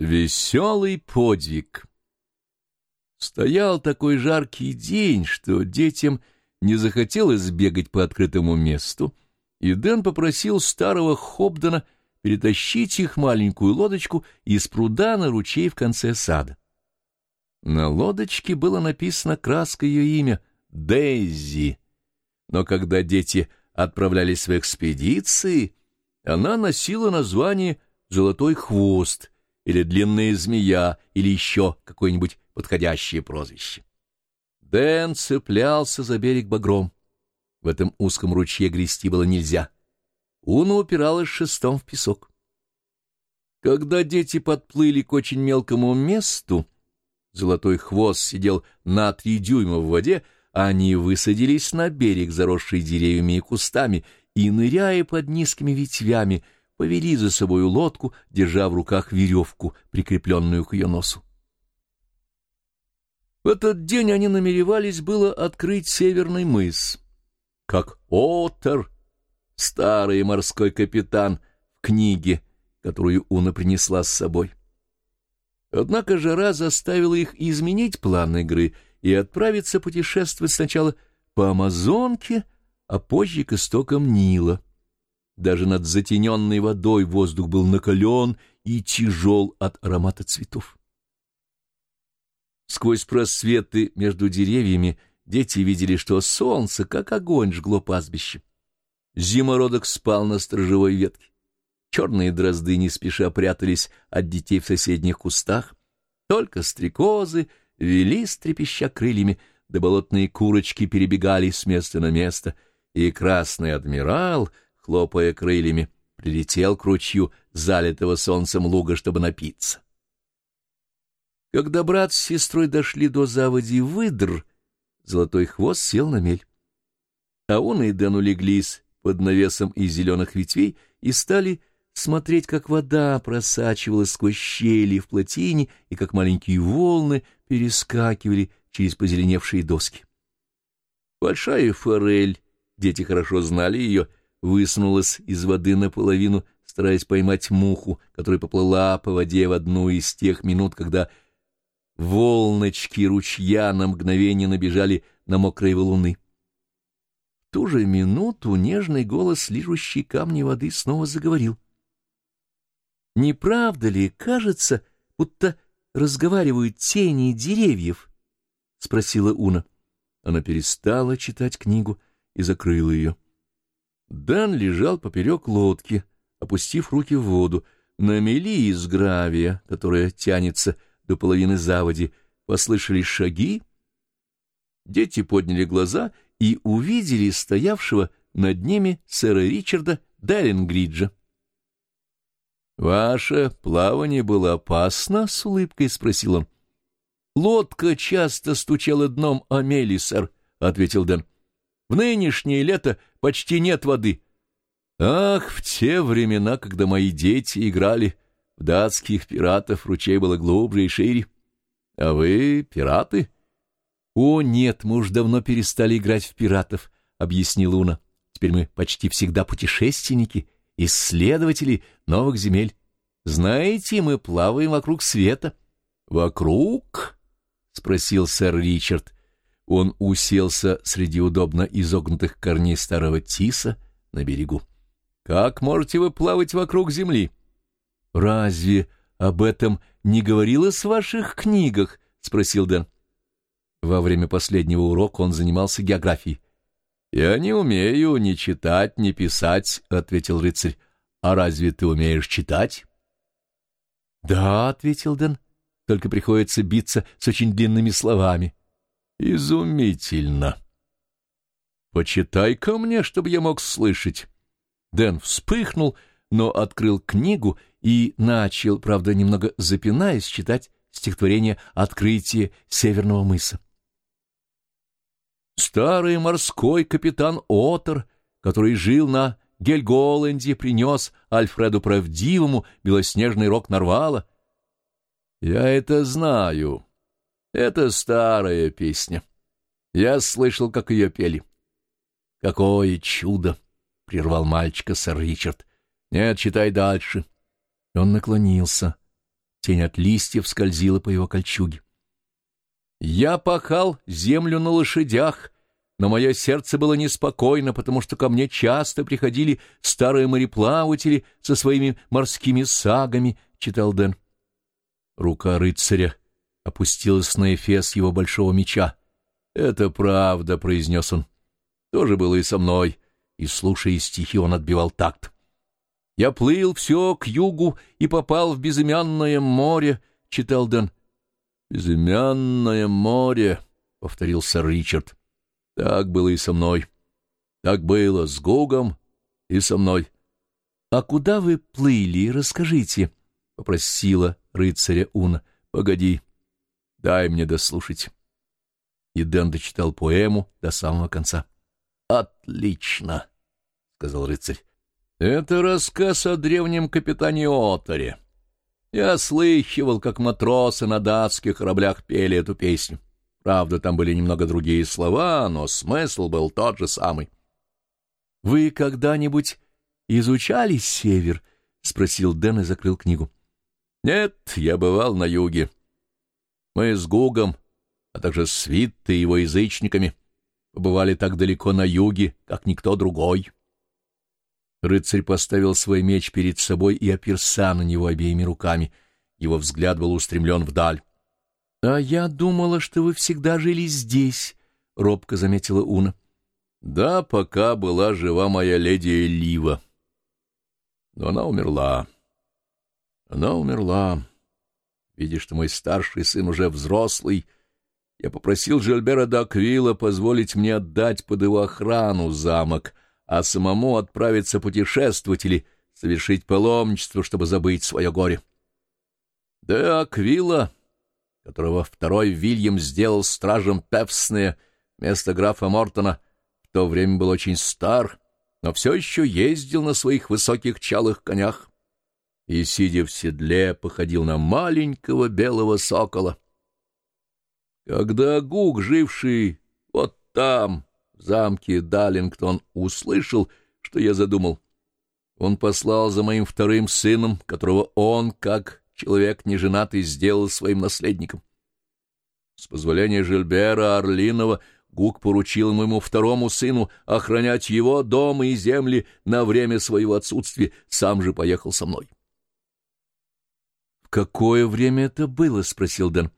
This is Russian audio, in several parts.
Веселый подвиг. Стоял такой жаркий день, что детям не захотелось бегать по открытому месту, и Дэн попросил старого Хобдена перетащить их маленькую лодочку из пруда на ручей в конце сада. На лодочке было написано краской ее имя — Дейзи. Но когда дети отправлялись в экспедиции, она носила название «Золотой хвост», или длинная змея, или еще какое-нибудь подходящее прозвище. Дэн цеплялся за берег багром. В этом узком ручье грести было нельзя. Уна упиралась шестом в песок. Когда дети подплыли к очень мелкому месту, золотой хвост сидел на три дюйма в воде, они высадились на берег, заросший деревьями и кустами, и, ныряя под низкими ветвями, повели за собою лодку, держа в руках веревку, прикрепленную к ее носу. В этот день они намеревались было открыть северный мыс. Как Отер, старый морской капитан, в книге, которую Уна принесла с собой. Однако жара заставила их изменить план игры и отправиться путешествовать сначала по Амазонке, а позже к истокам Нила. Даже над затененной водой воздух был накален и тяжел от аромата цветов. Сквозь просветы между деревьями дети видели, что солнце, как огонь, жгло пастбище. Зимородок спал на сторожевой ветке. Черные дрозды не спеша прятались от детей в соседних кустах. Только стрекозы вели, стрепеща крыльями, да болотные курочки перебегали с места на место, и красный адмирал — хлопая крыльями, прилетел к ручью залитого солнцем луга, чтобы напиться. Когда брат с сестрой дошли до заводи выдр, золотой хвост сел на мель. А он и Дэн улеглись под навесом из зеленых ветвей и стали смотреть, как вода просачивалась сквозь щели в плотине и как маленькие волны перескакивали через позеленевшие доски. Большая форель, дети хорошо знали ее, — высунулась из воды наполовину, стараясь поймать муху, которая поплыла по воде в одну из тех минут, когда волночки ручья на мгновение набежали на мокрые валуны. В ту же минуту нежный голос, лижущий камни воды, снова заговорил. «Не правда ли, кажется, будто разговаривают тени деревьев?» — спросила Уна. Она перестала читать книгу и закрыла ее. Дан лежал поперек лодки, опустив руки в воду. На мели из гравия, которая тянется до половины заводи, послышались шаги. Дети подняли глаза и увидели стоявшего над ними сэра Ричарда Даллингриджа. «Ваше плавание было опасно?» — с улыбкой спросил он. «Лодка часто стучала дном о мели, сэр», — ответил Дэн. В нынешнее лето почти нет воды. Ах, в те времена, когда мои дети играли в датских пиратов, ручей было глубже и шире. А вы пираты? О, нет, мы уж давно перестали играть в пиратов, — объяснил Луна. Теперь мы почти всегда путешественники, исследователи новых земель. Знаете, мы плаваем вокруг света. — Вокруг? — спросил сэр Ричард. — он уселся среди удобно изогнутых корней старого тиса на берегу. «Как можете вы плавать вокруг земли?» «Разве об этом не говорилось в ваших книгах?» — спросил Дэн. Во время последнего урока он занимался географией. «Я не умею ни читать, ни писать», — ответил рыцарь. «А разве ты умеешь читать?» «Да», — ответил Дэн, — «только приходится биться с очень длинными словами». Изумительно. почитай ко мне, чтобы я мог слышать. Дэн вспыхнул, но открыл книгу и начал, правда, немного запинаясь, читать стихотворение «Открытие Северного мыса». Старый морской капитан Отер, который жил на Гельголанде, принес Альфреду Правдивому белоснежный рог Нарвала. Я это знаю. Это старая песня. Я слышал, как ее пели. Какое чудо! — прервал мальчика сэр Ричард. Нет, читай дальше. Он наклонился. Тень от листьев скользила по его кольчуге. Я пахал землю на лошадях, но мое сердце было неспокойно, потому что ко мне часто приходили старые мореплаватели со своими морскими сагами, — читал Дэн. Рука рыцаря опустилась на эфес его большого меча. — Это правда, — произнес он. — Тоже было и со мной. И, слушая стихи, он отбивал такт. Я плыл все к югу и попал в безымянное море, — читал Дэн. — Безымянное море, — повторил сэр Ричард. — Так было и со мной. Так было с Гугом и со мной. — А куда вы плыли, расскажите, — попросила рыцаря Уна. — Погоди, дай мне дослушать. И Дэн дочитал поэму до самого конца. — Отлично, — сказал рыцарь. — Это рассказ о древнем капитане Оторе. Я слыхивал, как матросы на датских кораблях пели эту песню. Правда, там были немного другие слова, но смысл был тот же самый. — Вы когда-нибудь изучали север? — спросил Дэн и закрыл книгу. — Нет, я бывал на юге. Мы с Гугом, а также с Виттой и его язычниками, побывали так далеко на юге, как никто другой. Рыцарь поставил свой меч перед собой и оперся на него обеими руками. Его взгляд был устремлен вдаль. — А я думала, что вы всегда жили здесь, — робко заметила Уна. — Да, пока была жива моя леди Элива. Но она умерла. Она умерла. Видя, что мой старший сын уже взрослый, я попросил Жильбера Д'Аквила позволить мне отдать под его охрану замок — а самому отправиться путешествовать или совершить паломничество, чтобы забыть свое горе. Да Аквила, которого второй Вильям сделал стражем Певсне вместо графа Мортона, в то время был очень стар, но все еще ездил на своих высоких чалых конях и, сидя в седле, походил на маленького белого сокола. Когда Гук, живший вот там, в замке Даллингтон услышал, что я задумал. Он послал за моим вторым сыном, которого он, как человек неженатый, сделал своим наследником. С позволения Жильбера Орлинова Гук поручил моему второму сыну охранять его дом и земли на время своего отсутствия, сам же поехал со мной. — какое время это было? — спросил Дэн.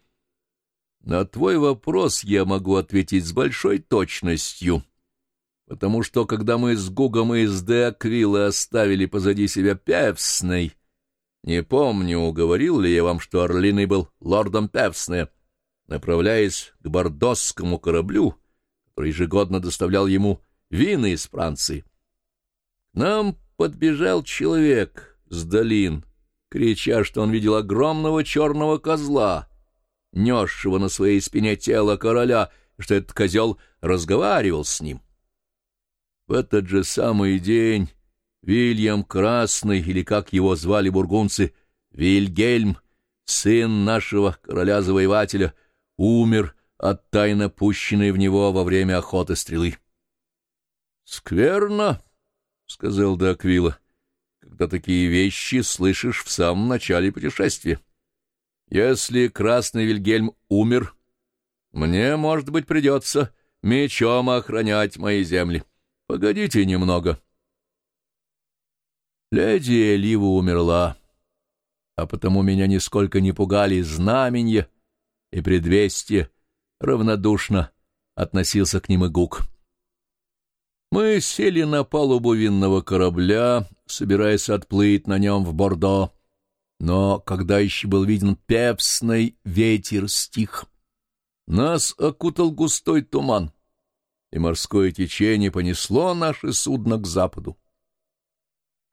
На твой вопрос я могу ответить с большой точностью, потому что, когда мы с Гугом из Деаквилла оставили позади себя Певсной, не помню, говорил ли я вам, что Орлиный был лордом Певсне, направляясь к бордосскому кораблю, который ежегодно доставлял ему вины из Франции. Нам подбежал человек с долин, крича, что он видел огромного черного козла — несшего на своей спине тело короля, что этот козел разговаривал с ним. В этот же самый день Вильям Красный, или как его звали бургунцы, Вильгельм, сын нашего короля-завоевателя, умер от тайно пущенной в него во время охоты стрелы. — Скверно, — сказал Д'Аквила, — когда такие вещи слышишь в самом начале путешествия. Если Красный Вильгельм умер, мне, может быть, придется мечом охранять мои земли. Погодите немного. Леди Элива умерла, а потому меня нисколько не пугали знаменья и предвестия, равнодушно относился к ним и Гук. Мы сели на палубу винного корабля, собираясь отплыть на нем в Бордо. Но когда еще был виден пепсный ветер стих, нас окутал густой туман, и морское течение понесло наше судно к западу.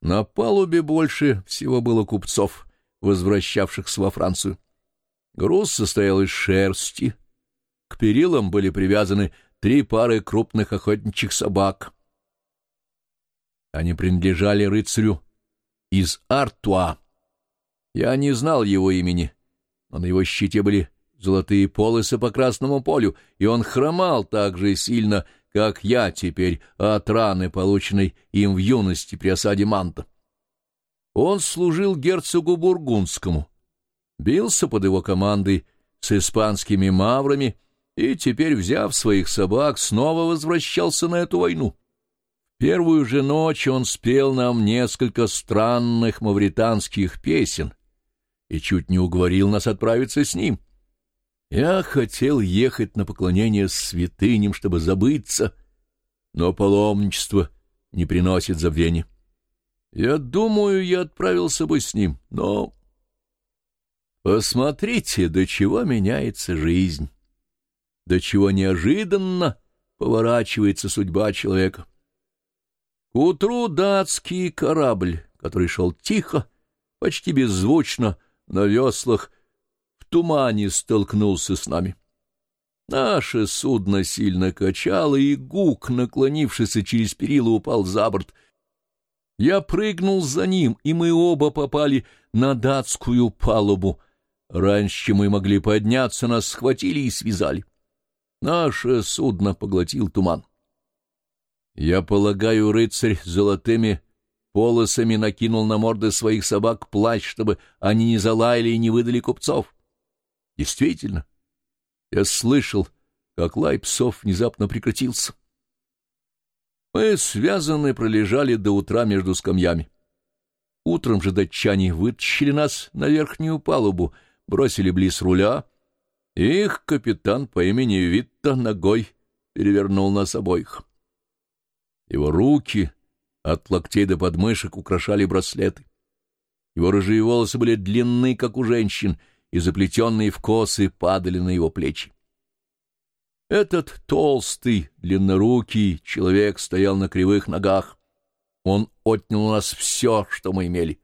На палубе больше всего было купцов, возвращавшихся во Францию. Груз состоял из шерсти. К перилам были привязаны три пары крупных охотничьих собак. Они принадлежали рыцарю из Артуа, я не знал его имени, но на его щите были золотые полосы по красному полю, и он хромал так же сильно, как я теперь от раны, полученной им в юности при осаде Манта. Он служил герцогу Бургундскому, бился под его командой с испанскими маврами и теперь, взяв своих собак, снова возвращался на эту войну. Первую же ночь он спел нам несколько странных мавританских песен и чуть не уговорил нас отправиться с ним. Я хотел ехать на поклонение святыням, чтобы забыться, но паломничество не приносит забвения. Я думаю, я отправился бы с ним, но... Посмотрите, до чего меняется жизнь, до чего неожиданно поворачивается судьба человека. К утру датский корабль, который шел тихо, почти беззвучно, на веслах, в тумане столкнулся с нами. Наше судно сильно качало, и гук, наклонившийся через перила, упал за борт. Я прыгнул за ним, и мы оба попали на датскую палубу. Раньше, чем мы могли подняться, нас схватили и связали. Наше судно поглотил туман. Я полагаю, рыцарь золотыми полосами накинул на морды своих собак плащ, чтобы они не залаяли и не выдали купцов. Действительно, я слышал, как лай псов внезапно прекратился. Мы, связанные, пролежали до утра между скамьями. Утром же датчане вытащили нас на верхнюю палубу, бросили близ руля, их капитан по имени Витта ногой перевернул нас обоих. Его руки от локтей до подмышек украшали браслеты. Его рыжие волосы были длинны, как у женщин, и заплетенные в косы падали на его плечи. Этот толстый, длиннорукий человек стоял на кривых ногах. Он отнял у нас все, что мы имели.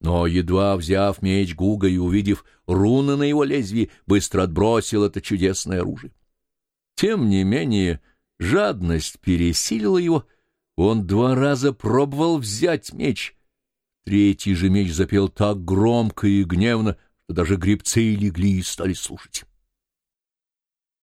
Но, едва взяв меч Гуга и увидев руны на его лезвии, быстро отбросил это чудесное оружие. Тем не менее, жадность пересилила его — он два раза пробовал взять меч. Третий же меч запел так громко и гневно, что даже гребцы легли и стали слушать.